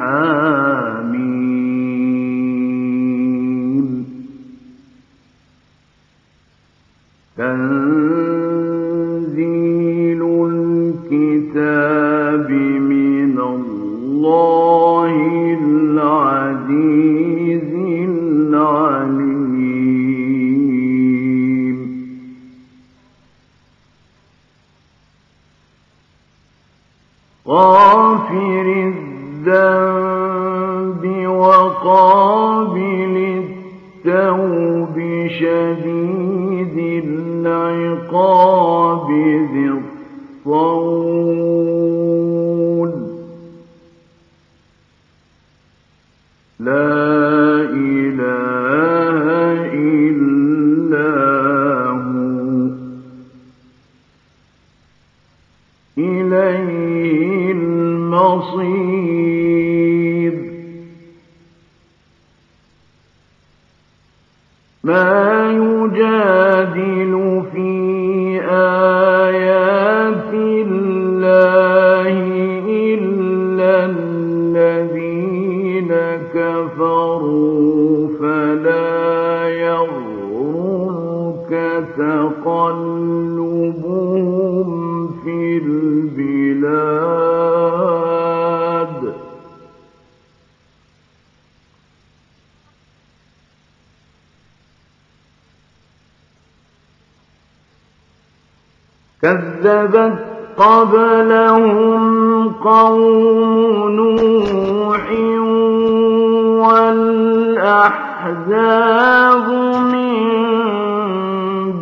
Ah. قبلهم قوم نوح والأحزاب من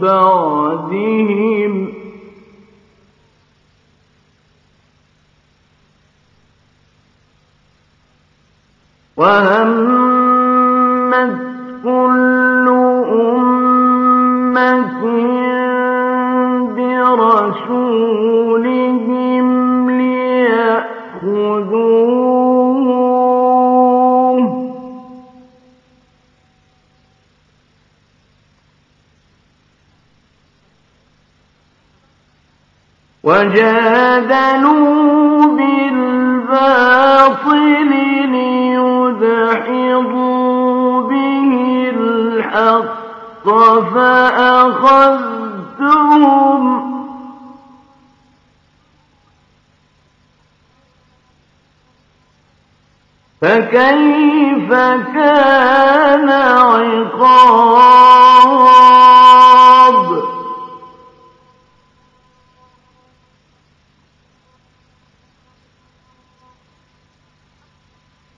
بعدهم وهمت كل أمة برسولهم وجادلوا بالباطل ليدحضوا به الحق فأخذتهم فكيف كان عقاب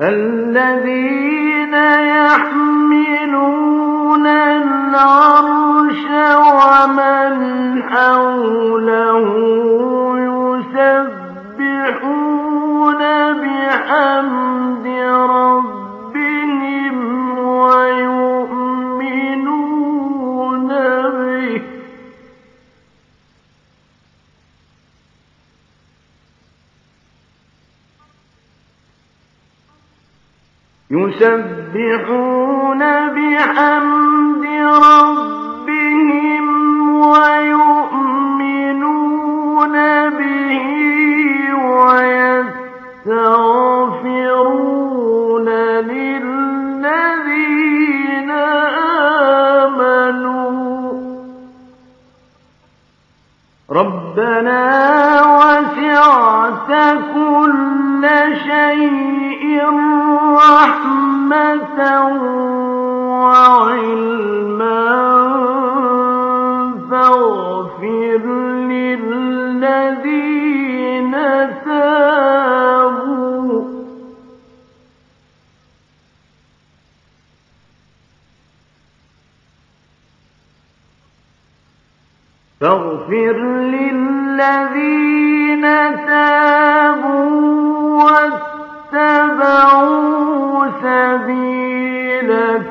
الذين يحملون العرش ومن حوله يسبحون بحمد ربهم يسبحون بحمد ربهم ويؤمنون به ويستغفرون للذين آمنوا. ربنا كل شيء رحمة وعلما فاغفر للذين تابوا فاغفر للذين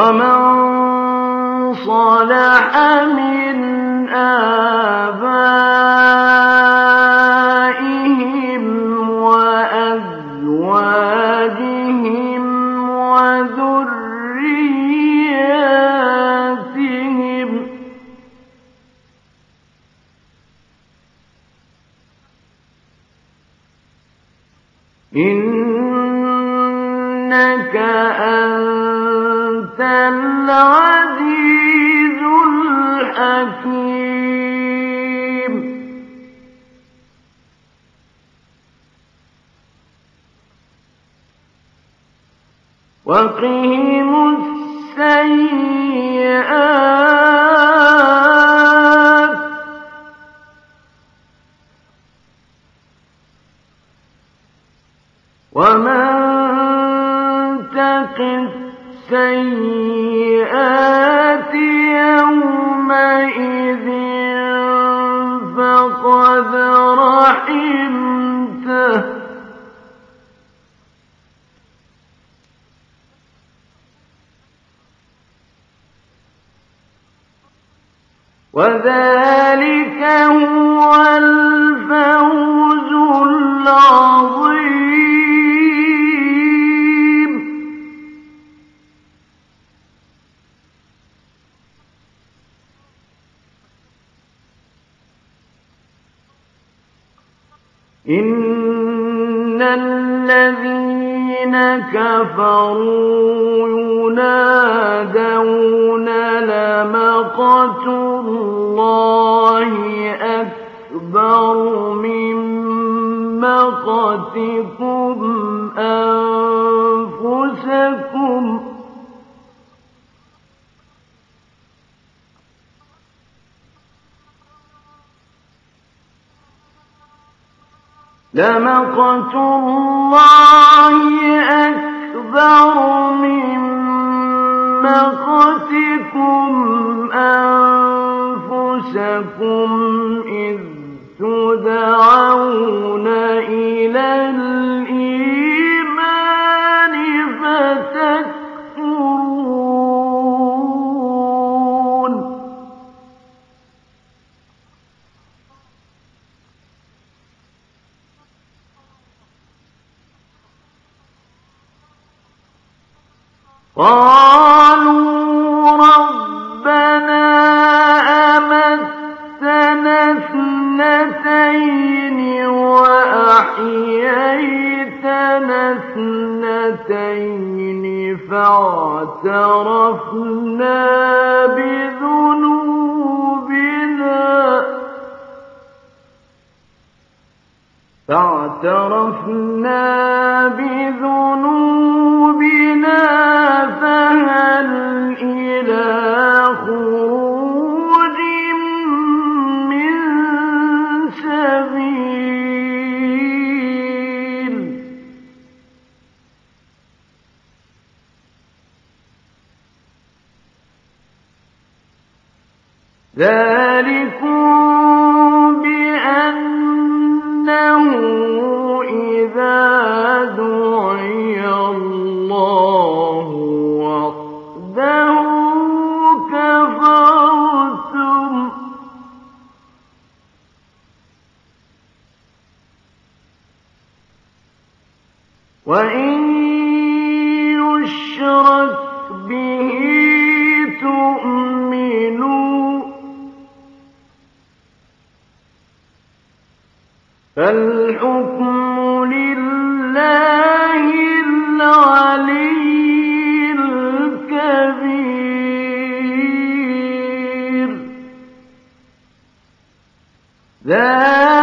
ومن صلح من آبائهم وأزواجهم وذرياتهم إنك أنت العزيز الحكيم. وقهم السيئات. ومن تق السيئات يومئذ فقد رحمته. وذلك هو الفوز العظيم. إن الذين كفروا ينادون لمقت الله أكبر من مقتكم أنفسكم لمقت الله أكبر من مقتكم أنفسكم. that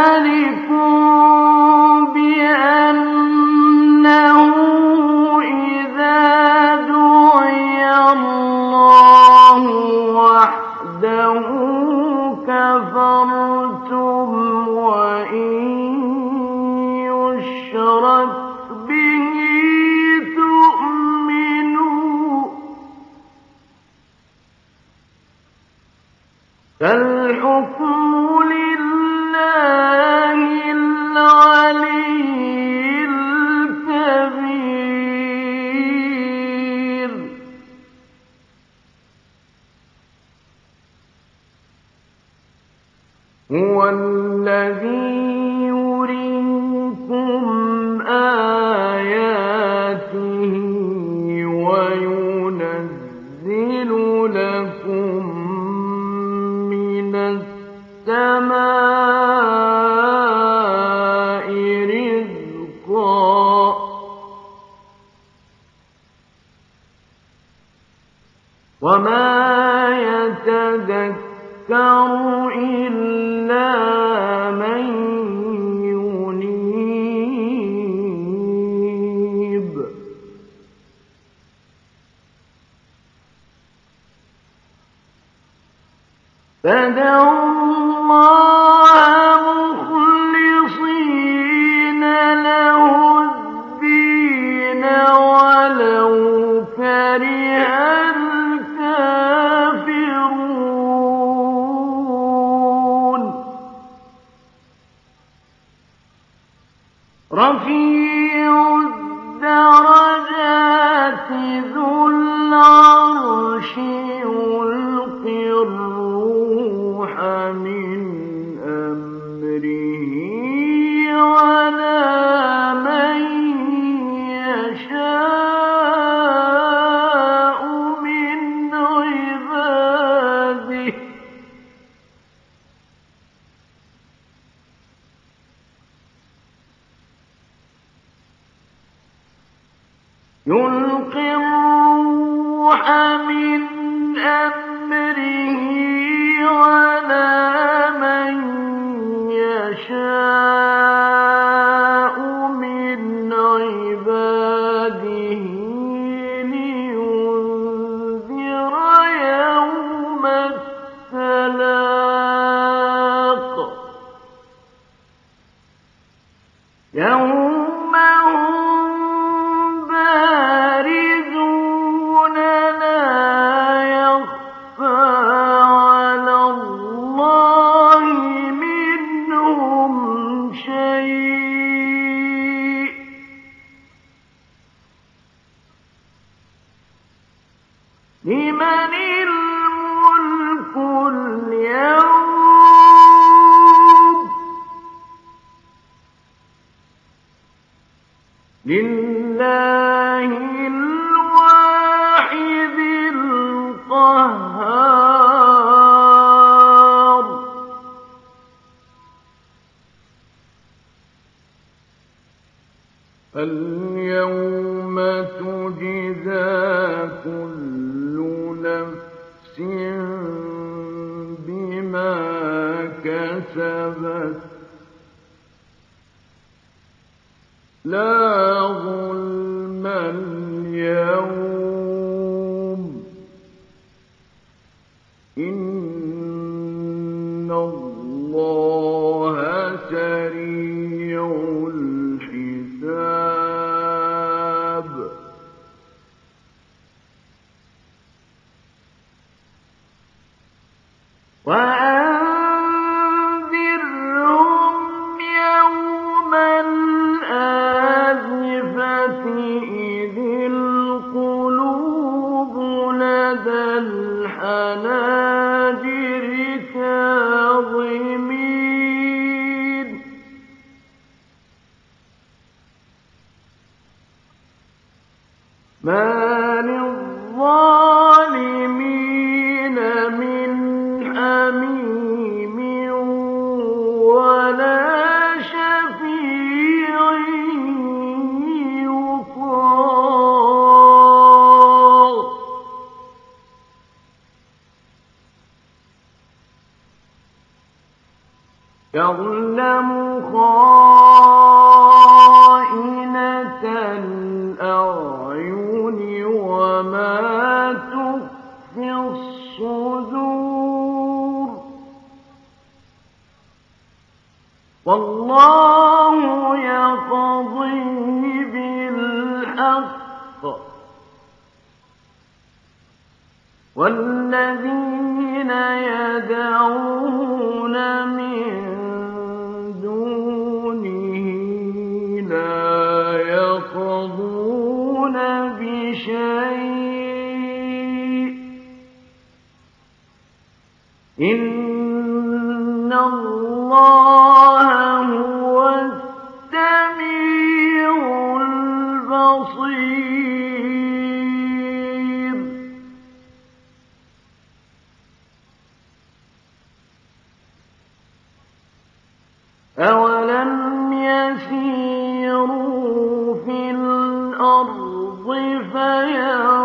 في الأرض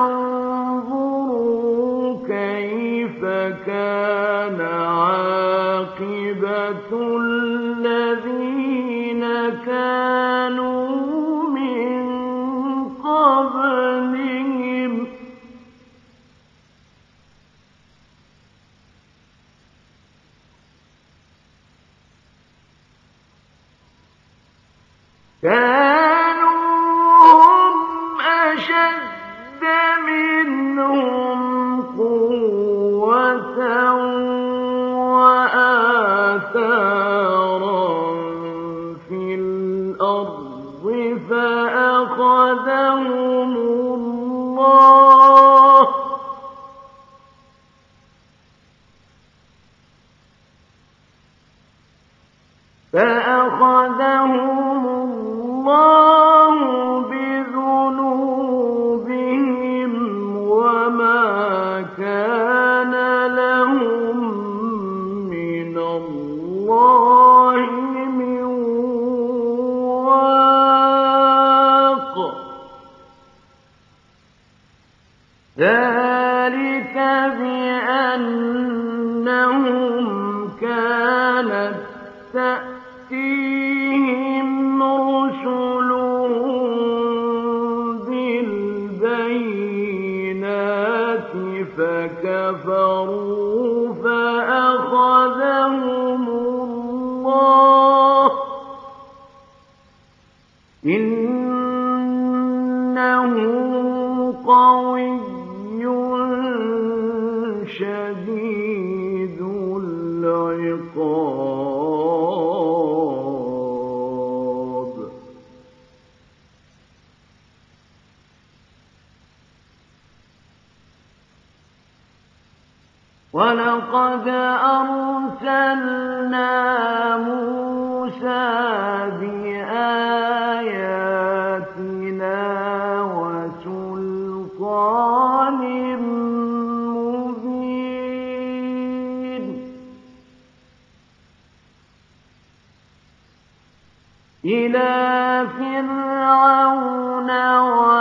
وَلَقَدْ أَرْسَلْنَا مُوسَىٰ بِآيَاتِنَا وَسُلْطَانٍ مُّبِينٍ. إِلَىٰ فِرْعَوْنَ لا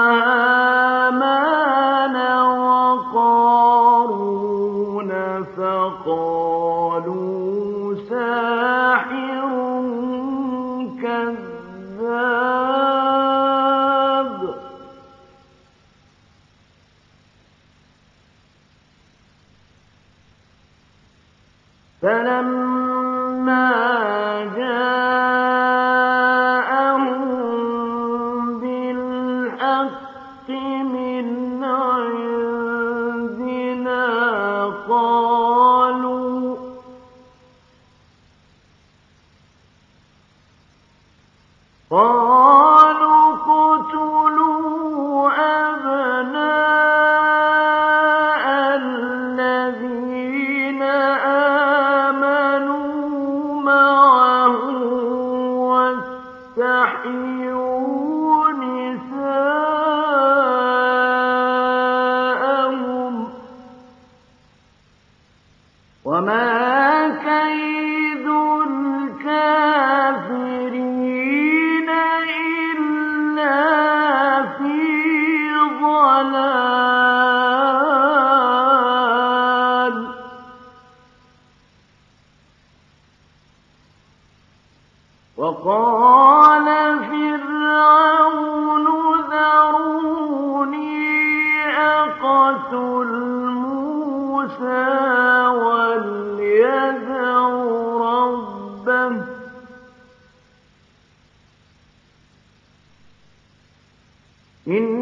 إن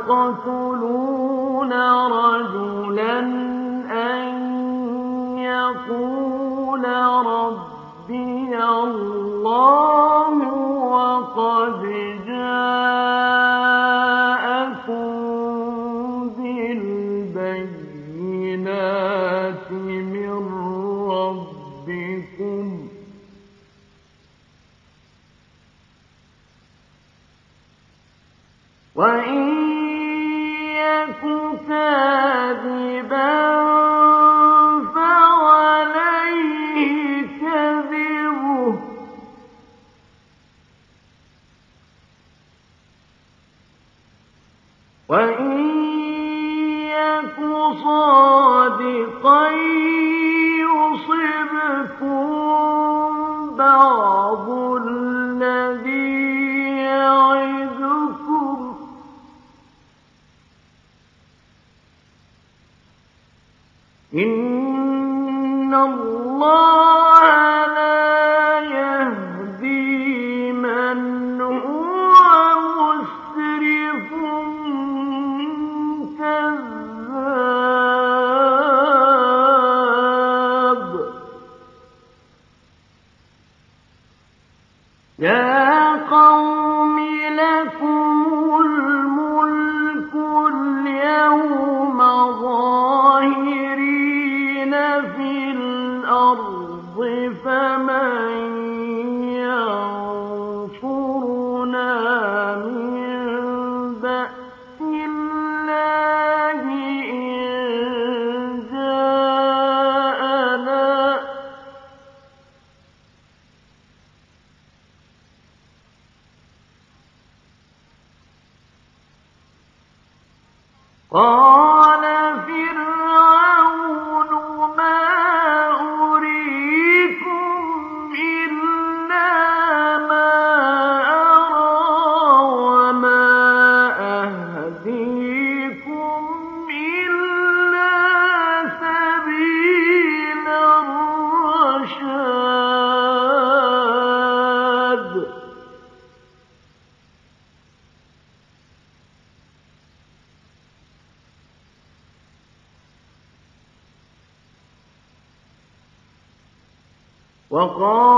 أتقتلون وقال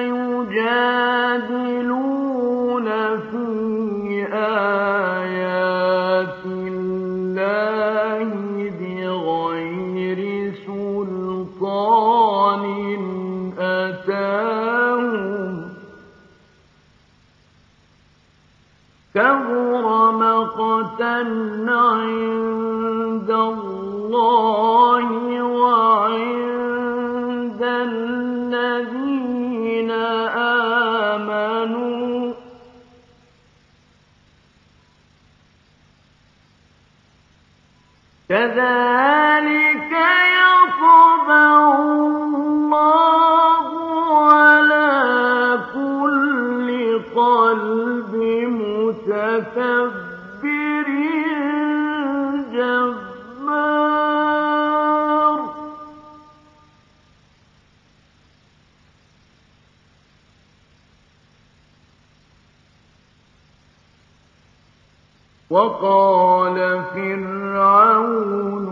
يجادلون في آيات الله بغير سلطان كبر مقتا عند كذلك وقال فرعون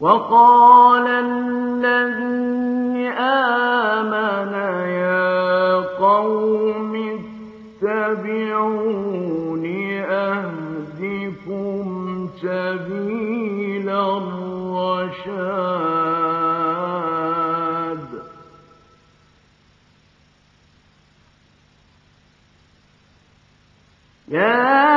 وقال الذي آمن يا قوم اتبعون أهدكم سبيل الرشاد. يا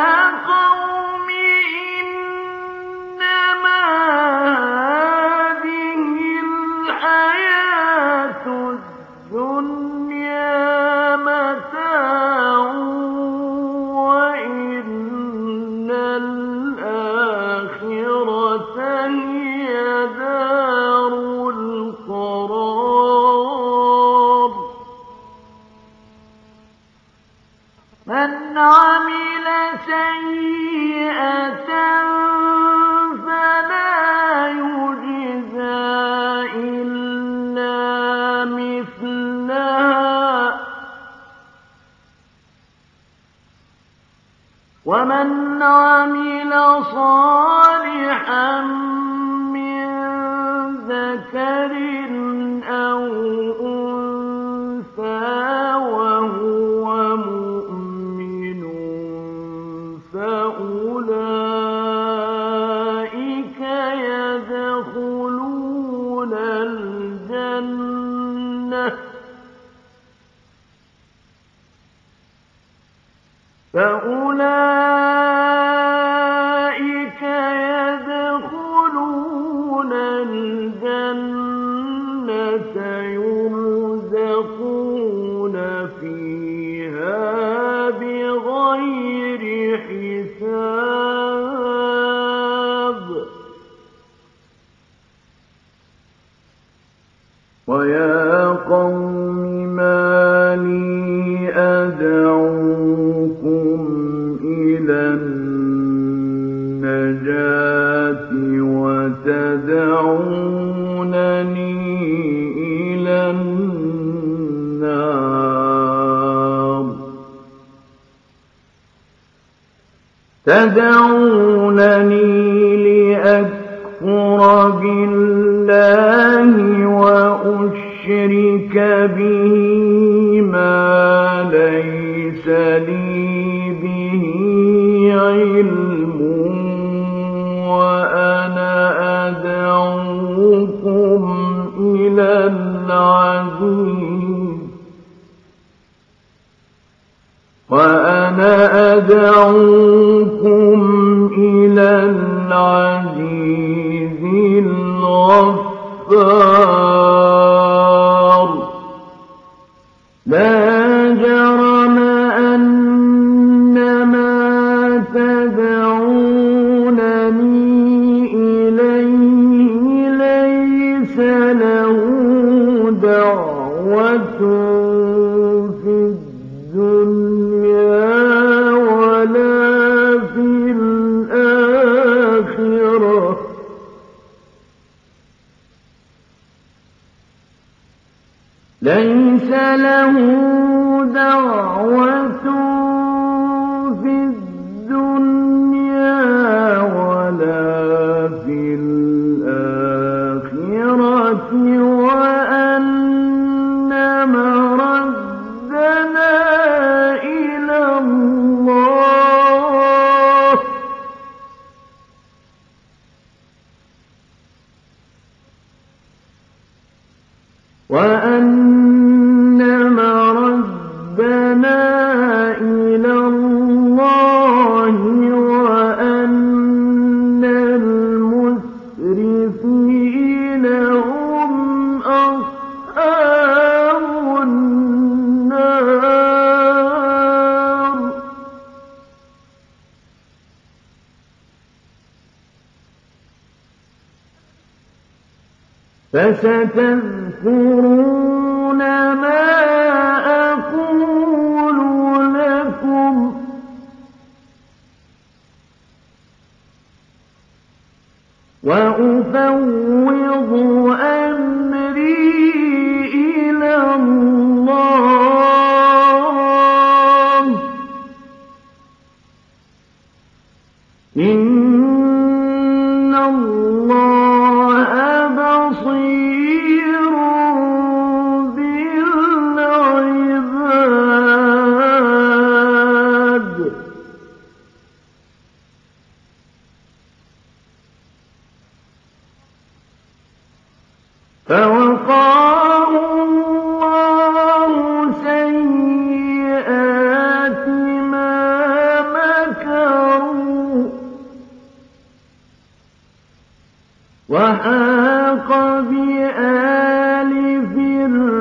الله ليس له دعوة في الدنيا ولا في الآخرة ستذكرون وحاق بآل فرعون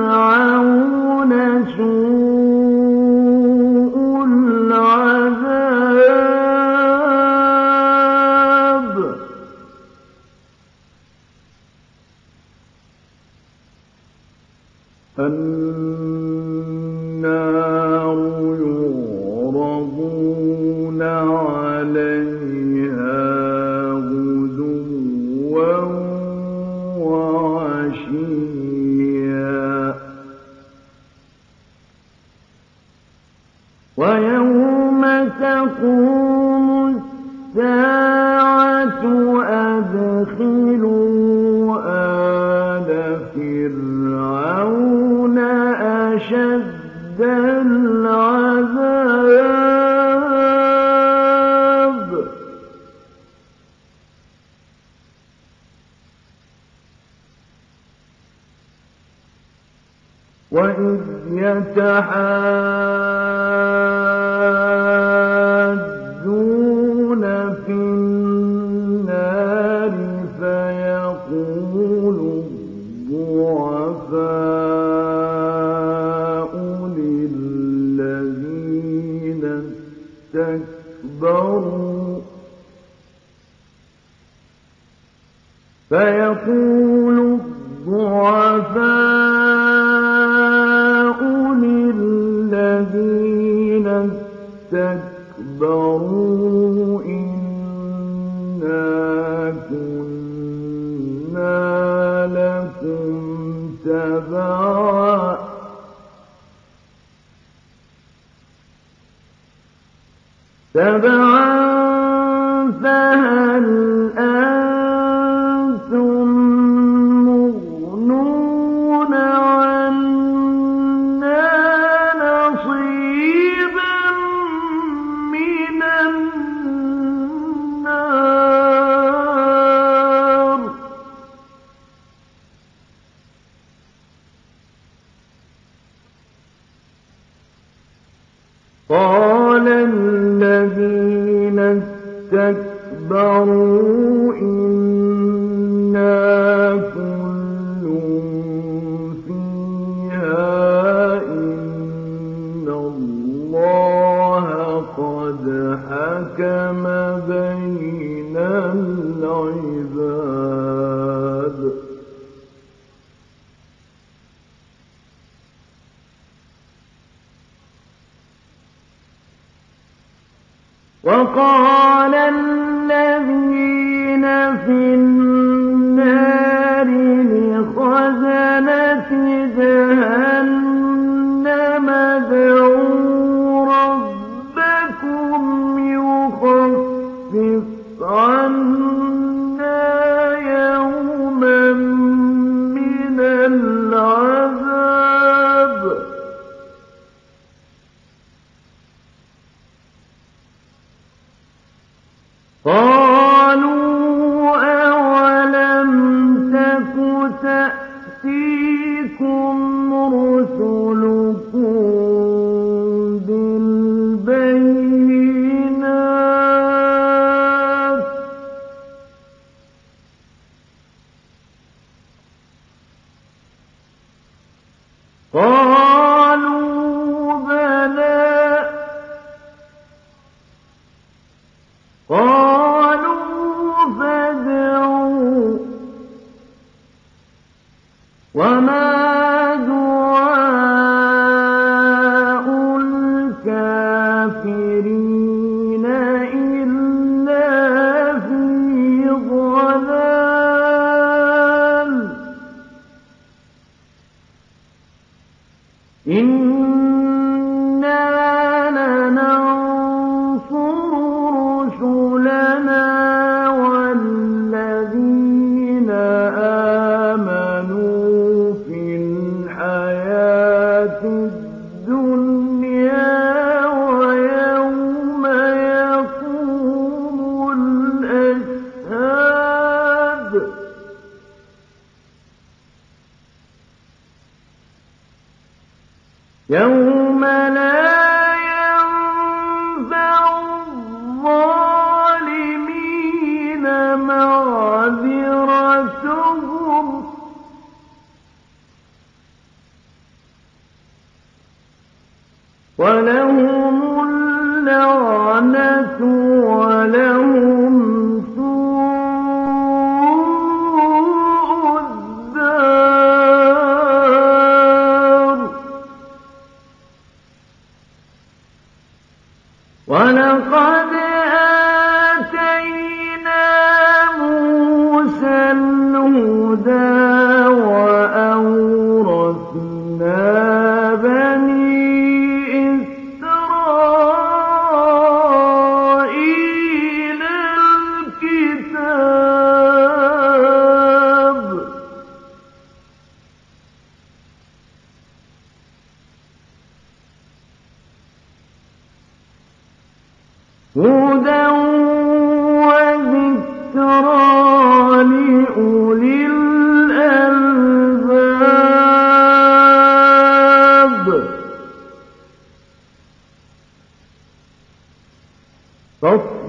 وَمَا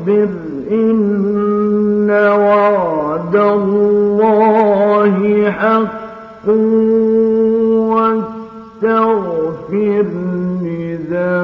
فاصبر إن وعد واستغفر لذنبك.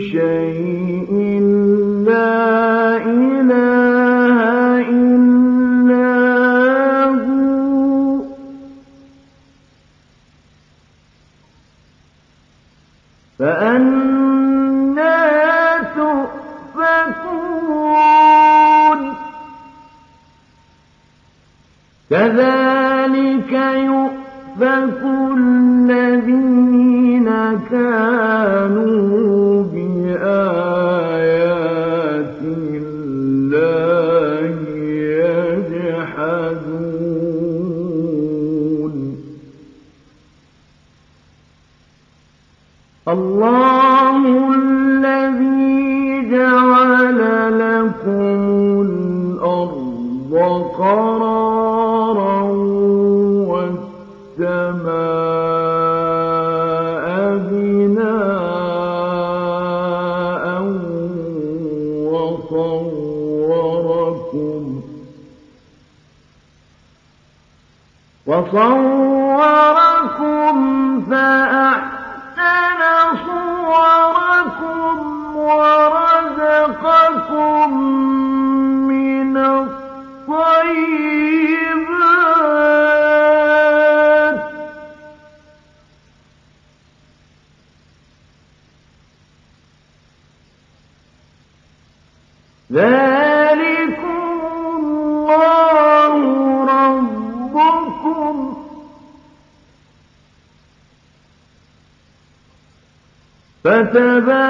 كذلك الله فتبارك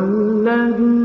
هو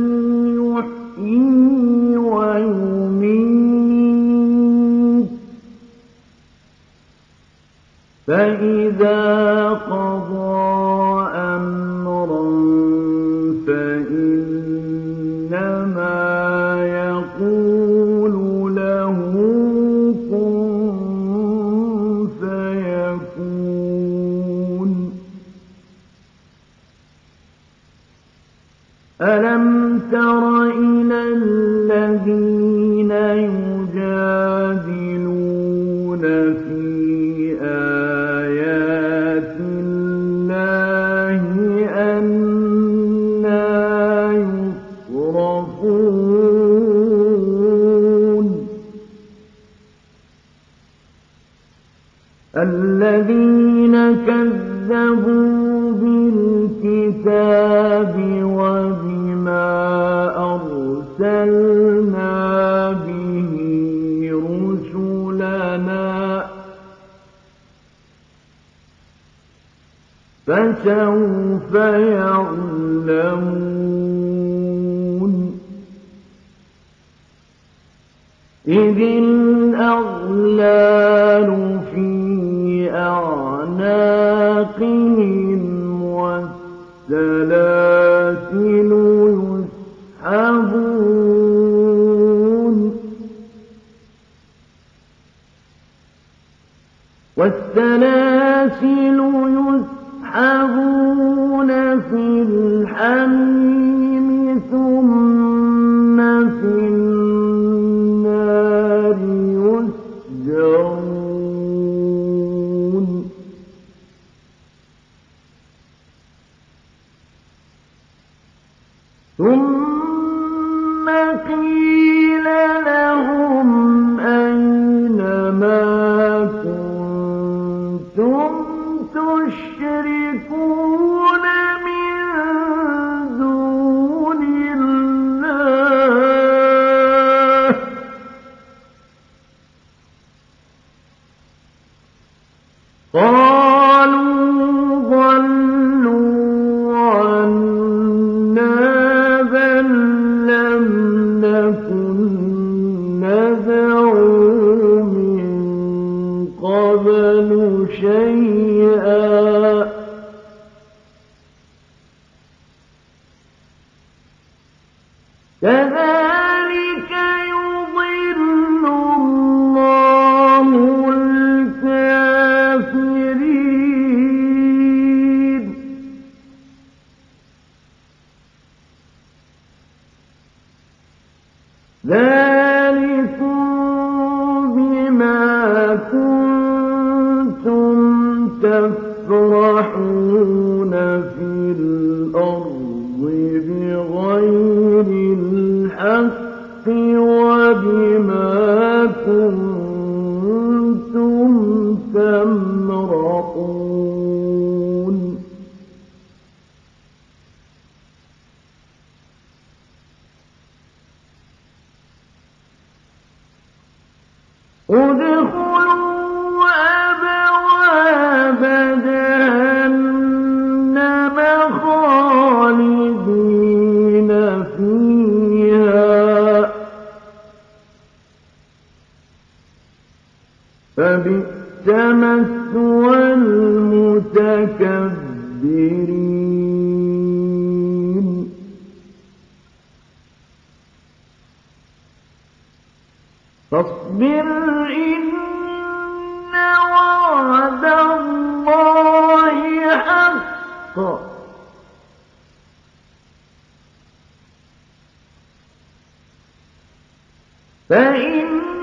ثم قيل فاصبر إن وعد الله فإما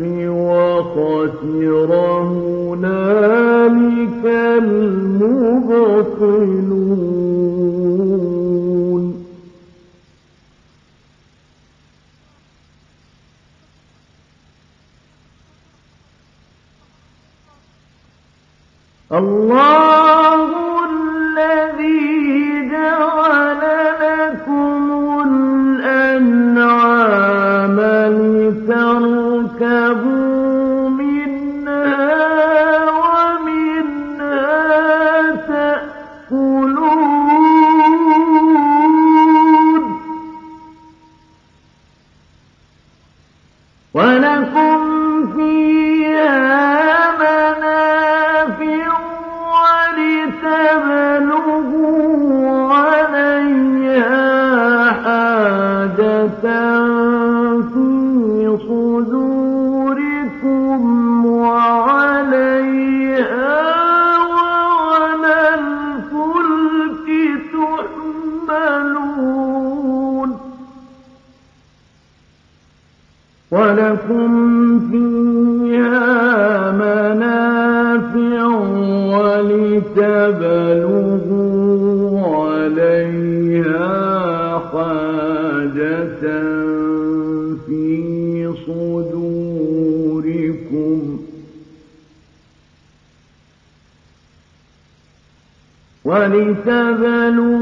وخسر هنالك المبطلون. الله ولتبلغوا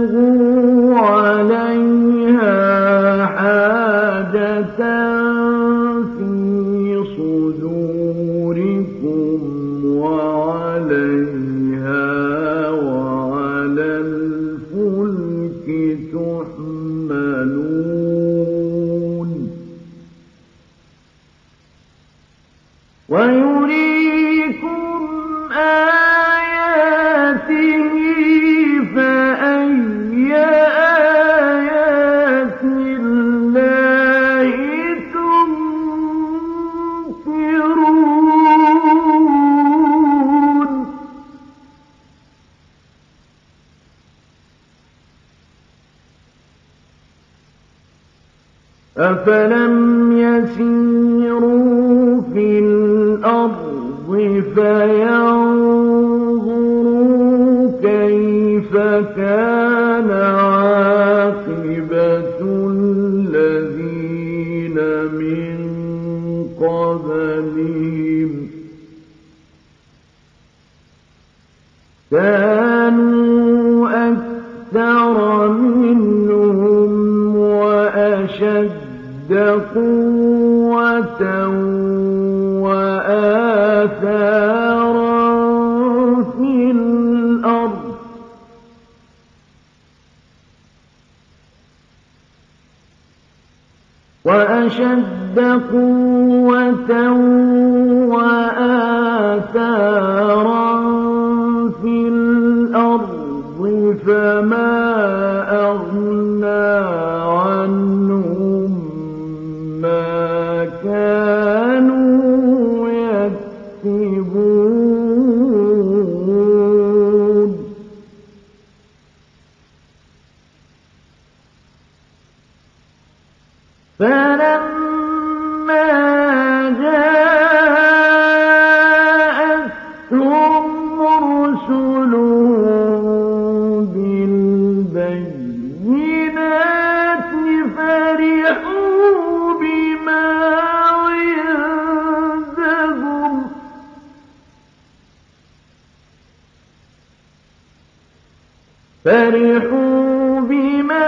فرحوا بما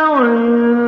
عندهم